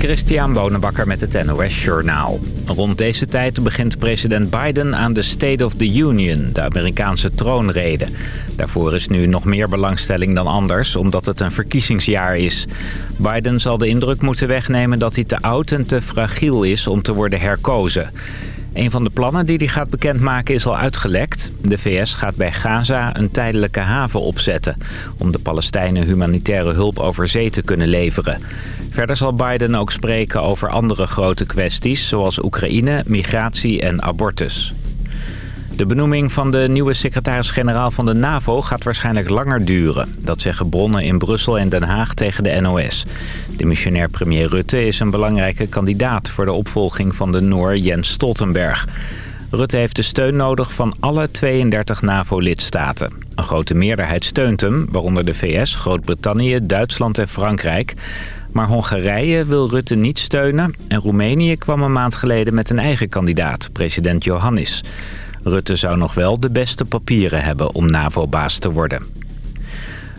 Christian Bonenbakker met het NOS Journaal. Rond deze tijd begint president Biden aan de State of the Union, de Amerikaanse troonrede. Daarvoor is nu nog meer belangstelling dan anders, omdat het een verkiezingsjaar is. Biden zal de indruk moeten wegnemen dat hij te oud en te fragiel is om te worden herkozen. Een van de plannen die hij gaat bekendmaken is al uitgelekt. De VS gaat bij Gaza een tijdelijke haven opzetten... om de Palestijnen humanitaire hulp over zee te kunnen leveren. Verder zal Biden ook spreken over andere grote kwesties... zoals Oekraïne, migratie en abortus. De benoeming van de nieuwe secretaris-generaal van de NAVO gaat waarschijnlijk langer duren. Dat zeggen bronnen in Brussel en Den Haag tegen de NOS. De missionair premier Rutte is een belangrijke kandidaat voor de opvolging van de Noor Jens Stoltenberg. Rutte heeft de steun nodig van alle 32 NAVO-lidstaten. Een grote meerderheid steunt hem, waaronder de VS, Groot-Brittannië, Duitsland en Frankrijk. Maar Hongarije wil Rutte niet steunen en Roemenië kwam een maand geleden met een eigen kandidaat, president Johannis. Rutte zou nog wel de beste papieren hebben om NAVO-baas te worden.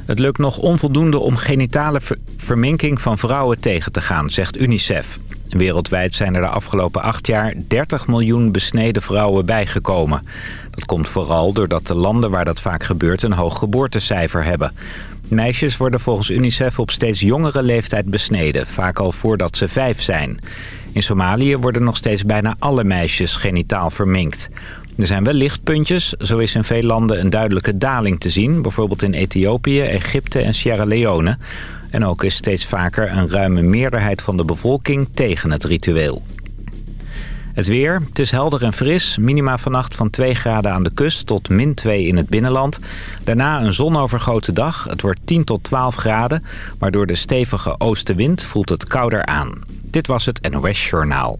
Het lukt nog onvoldoende om genitale verminking van vrouwen tegen te gaan, zegt UNICEF. Wereldwijd zijn er de afgelopen acht jaar 30 miljoen besneden vrouwen bijgekomen. Dat komt vooral doordat de landen waar dat vaak gebeurt een hoog geboortecijfer hebben. Meisjes worden volgens UNICEF op steeds jongere leeftijd besneden, vaak al voordat ze vijf zijn. In Somalië worden nog steeds bijna alle meisjes genitaal verminkt. Er zijn wel lichtpuntjes. Zo is in veel landen een duidelijke daling te zien. Bijvoorbeeld in Ethiopië, Egypte en Sierra Leone. En ook is steeds vaker een ruime meerderheid van de bevolking tegen het ritueel. Het weer. Het is helder en fris. Minima vannacht van 2 graden aan de kust tot min 2 in het binnenland. Daarna een zonovergoten dag. Het wordt 10 tot 12 graden. Maar door de stevige oostenwind voelt het kouder aan. Dit was het NOS Journaal.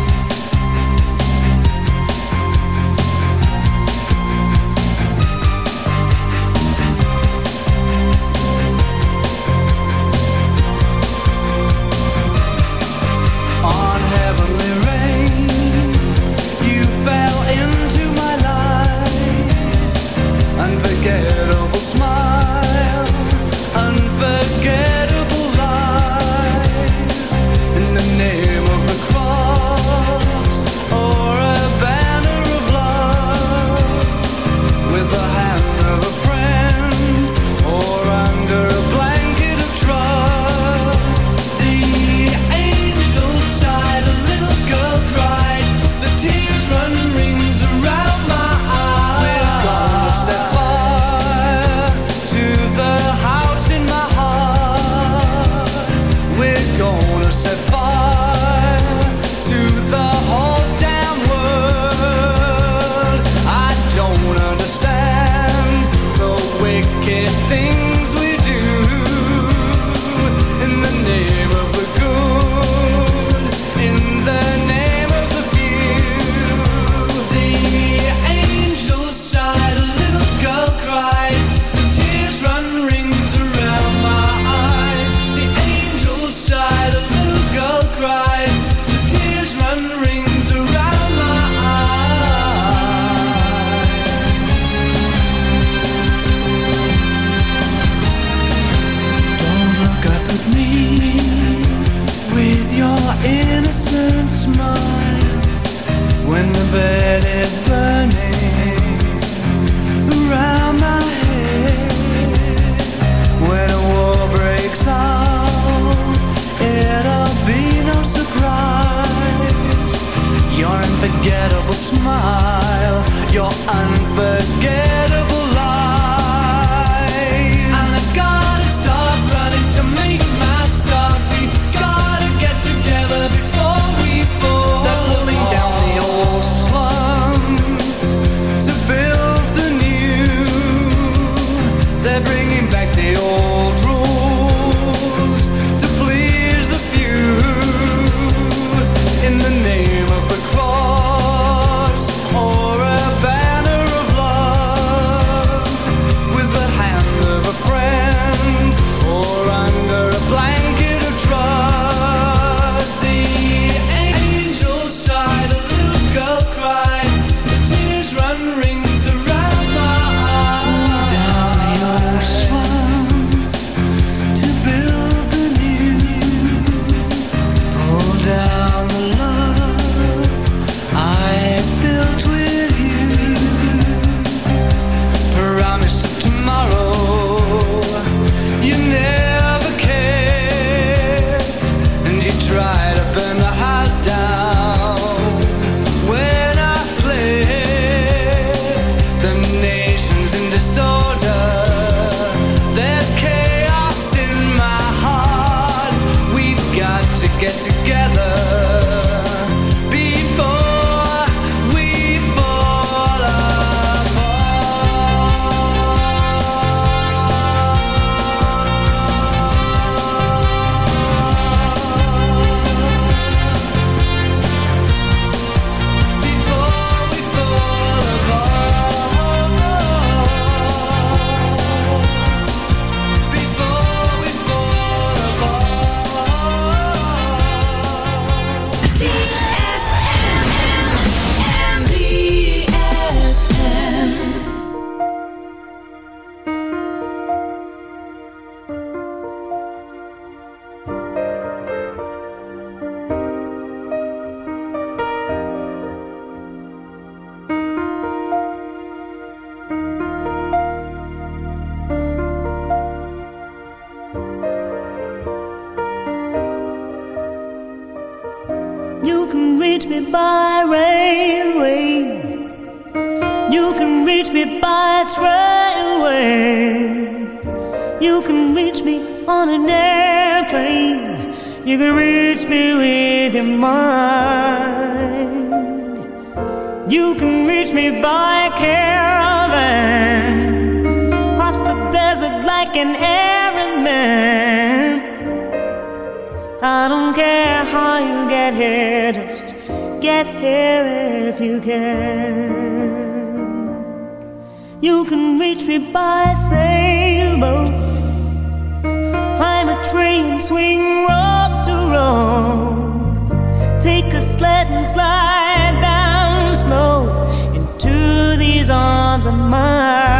times I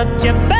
but you better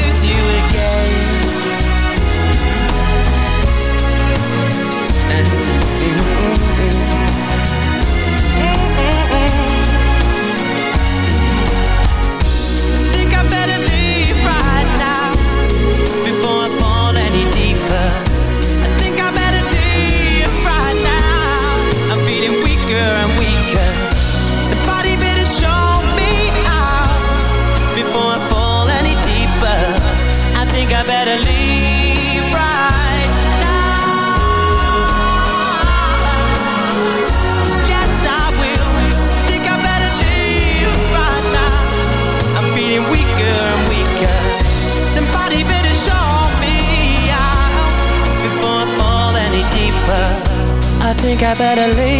better leave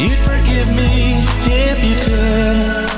you'd forgive me if you could.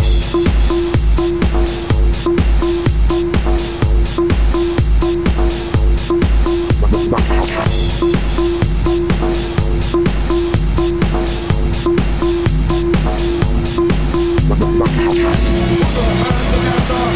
Put your hands together.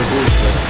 Revolution.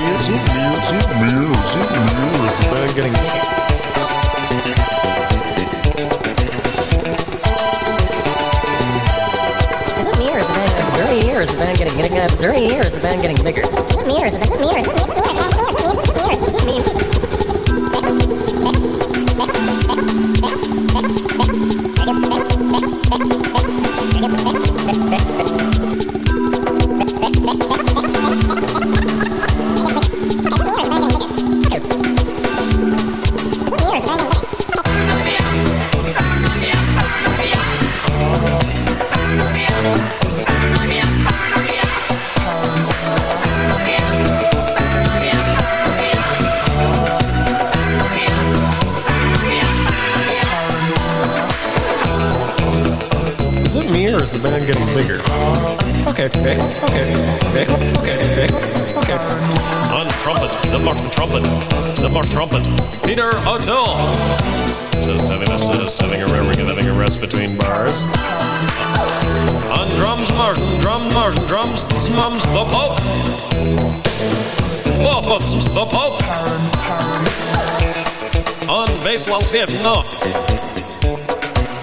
music, music, music, music. I'm getting. Is it me or is the band getting dirty? Or is the band getting getting dirty? Or is the band getting bigger? Is it me or is the band? Is it me or is it me? Is it me or is it me? Is it me or is it me?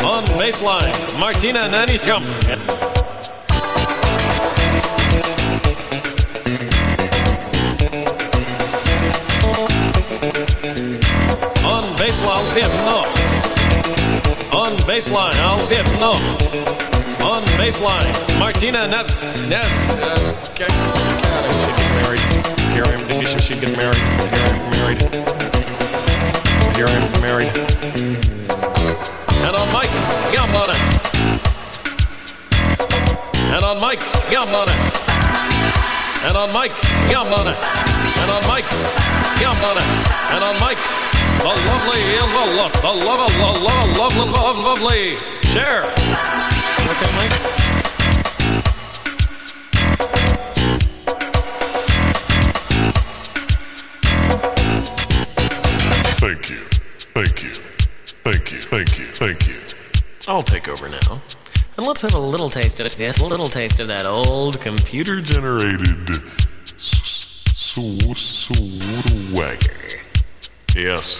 On baseline, Martina Naniskamp. On baseline, Sivno. On baseline, if no. On baseline, Martina Nav... Nav... Uh, okay. Married. Carrie, did you she'd get married? Married. I am married. And on Mike, Gambona. And on Mike, Gambona. And on Mike, Gambona. And on Mike, Gambona. And on Mike, the lovely, the love, the love, the love, love, love, love, lovely. Share. Okay, Mike. I'll take over now. And let's have a little taste of it. Yes, a little taste of that old computer Generated s- s- swagger. Yes.